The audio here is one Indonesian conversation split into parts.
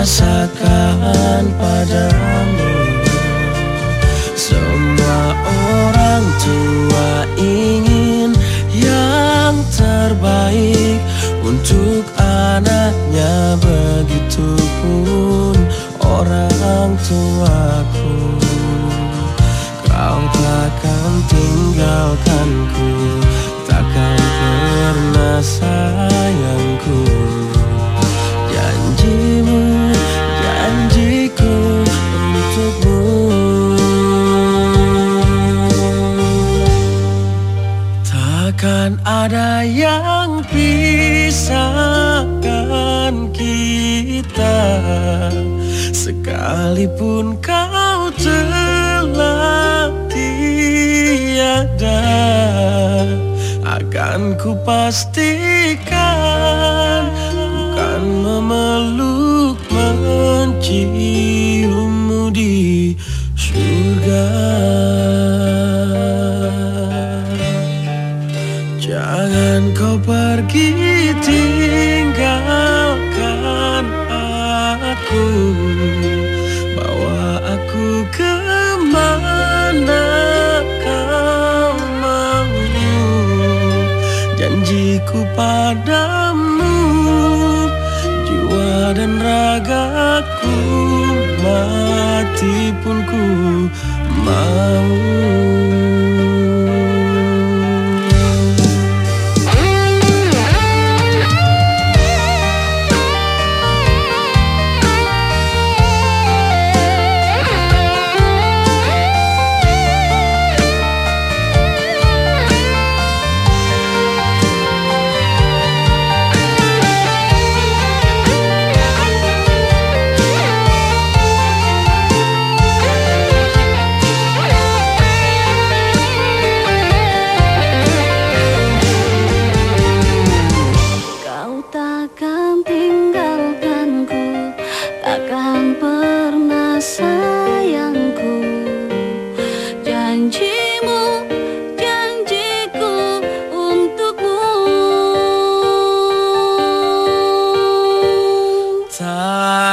rasakan padamu. Semua orang tua ingin yang terbaik untuk anaknya. Begitupun orang tuaku. Kau takkan tinggalkanku yang pisahkan kita. Sekalipun kau telah tiada Akan ku pastikan Jangan kau pergi tinggalkan aku. Bawa aku ke mana kau mau? Janjiku padamu Jiwa dan ragaku Mati pun ku mau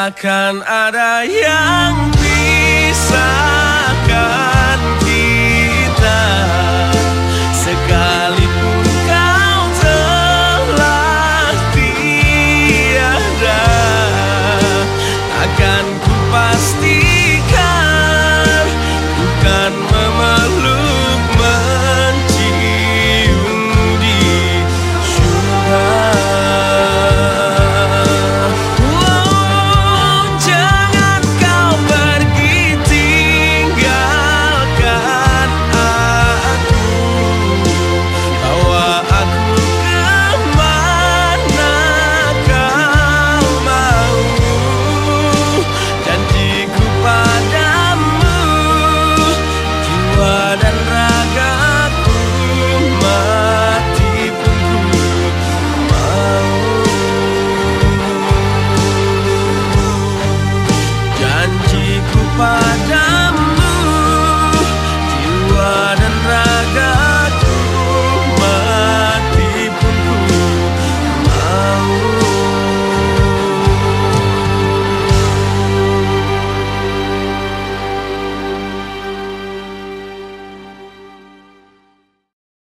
Takkan ada yang